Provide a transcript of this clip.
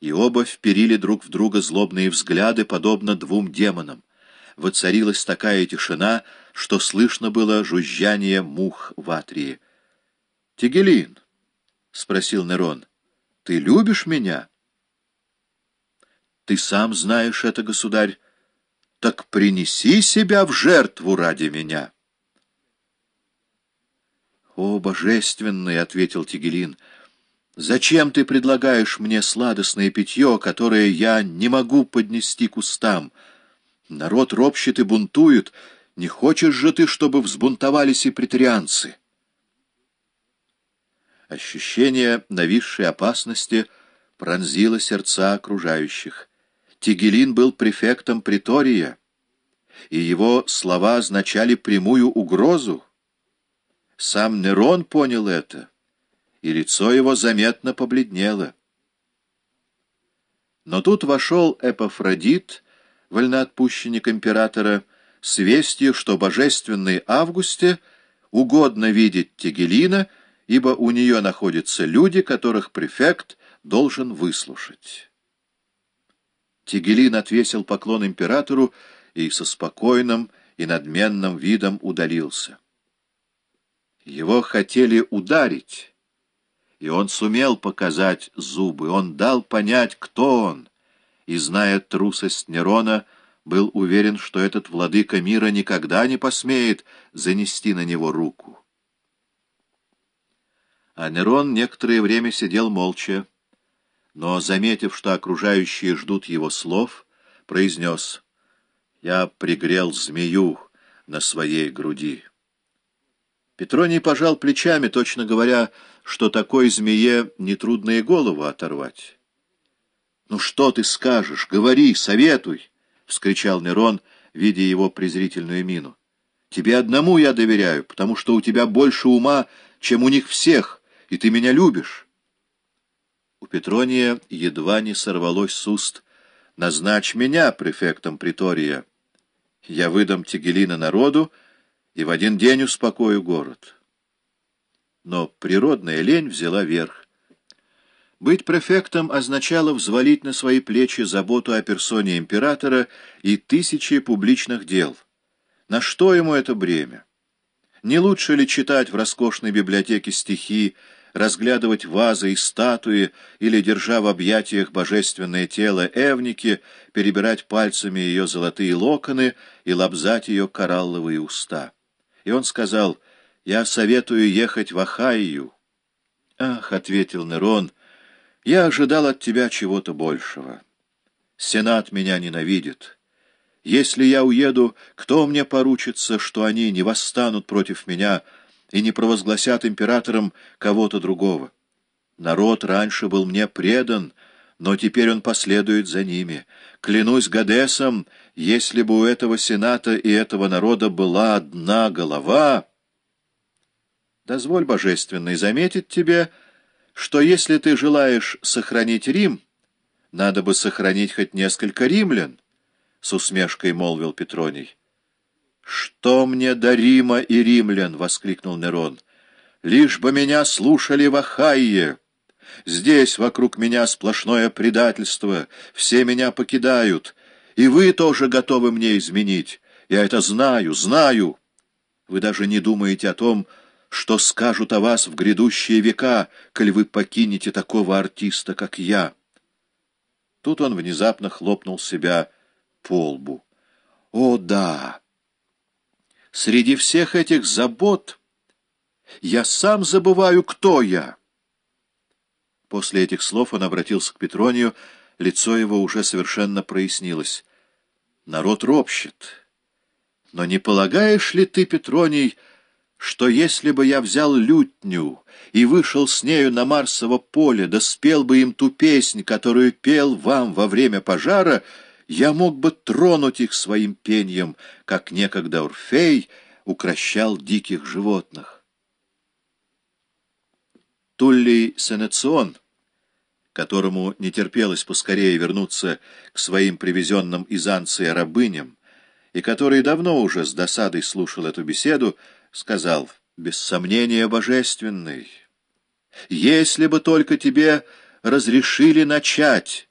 и оба вперили друг в друга злобные взгляды, подобно двум демонам. Воцарилась такая тишина, что слышно было жужжание мух в атрии. — Тигелин, — спросил Нерон, — ты любишь меня? — Ты сам знаешь это, государь. Так принеси себя в жертву ради меня. — О, божественный, — ответил Тигелин, — Зачем ты предлагаешь мне сладостное питье, которое я не могу поднести к устам? Народ ропщет и бунтует. Не хочешь же ты, чтобы взбунтовались и претарианцы?» Ощущение нависшей опасности пронзило сердца окружающих. Тигелин был префектом притория, и его слова означали прямую угрозу. Сам Нерон понял это и лицо его заметно побледнело. Но тут вошел Эпофродит, вольноотпущенник императора, с вестью, что божественной Августе угодно видеть Тегелина, ибо у нее находятся люди, которых префект должен выслушать. Тигелин отвесил поклон императору и со спокойным и надменным видом удалился. Его хотели ударить, и он сумел показать зубы, он дал понять, кто он, и, зная трусость Нерона, был уверен, что этот владыка мира никогда не посмеет занести на него руку. А Нерон некоторое время сидел молча, но, заметив, что окружающие ждут его слов, произнес «Я пригрел змею на своей груди». Петроний пожал плечами, точно говоря, что такой змее нетрудно и голову оторвать. — Ну что ты скажешь? Говори, советуй! — вскричал Нерон, видя его презрительную мину. — Тебе одному я доверяю, потому что у тебя больше ума, чем у них всех, и ты меня любишь. У Петрония едва не сорвалось с уст. «Назначь меня префектом притория. Я выдам Тигелина народу, — и в один день успокою город. Но природная лень взяла верх. Быть префектом означало взвалить на свои плечи заботу о персоне императора и тысячи публичных дел. На что ему это бремя? Не лучше ли читать в роскошной библиотеке стихи, разглядывать вазы и статуи или, держа в объятиях божественное тело Эвники, перебирать пальцами ее золотые локоны и лобзать ее коралловые уста? И он сказал, «Я советую ехать в Ахайю». «Ах», — ответил Нерон, — «я ожидал от тебя чего-то большего. Сенат меня ненавидит. Если я уеду, кто мне поручится, что они не восстанут против меня и не провозгласят императором кого-то другого? Народ раньше был мне предан, но теперь он последует за ними. Клянусь Гадесом, если бы у этого сената и этого народа была одна голова... Дозволь, Божественный, заметить тебе, что если ты желаешь сохранить Рим, надо бы сохранить хоть несколько римлян, — с усмешкой молвил Петроний. — Что мне до Рима и римлян? — воскликнул Нерон. — Лишь бы меня слушали в Ахайе! Здесь вокруг меня сплошное предательство, все меня покидают, и вы тоже готовы мне изменить. Я это знаю, знаю. Вы даже не думаете о том, что скажут о вас в грядущие века, коль вы покинете такого артиста, как я. Тут он внезапно хлопнул себя по лбу. О, да! Среди всех этих забот я сам забываю, кто я. После этих слов он обратился к Петронию, лицо его уже совершенно прояснилось. Народ ропщет. Но не полагаешь ли ты, Петроний, что если бы я взял лютню и вышел с нею на Марсово поле, да спел бы им ту песнь, которую пел вам во время пожара, я мог бы тронуть их своим пением, как некогда Орфей укращал диких животных? Туллий Сенецион, которому не терпелось поскорее вернуться к своим привезенным из Анции рабыням, и который давно уже с досадой слушал эту беседу, сказал, без сомнения, божественный, «Если бы только тебе разрешили начать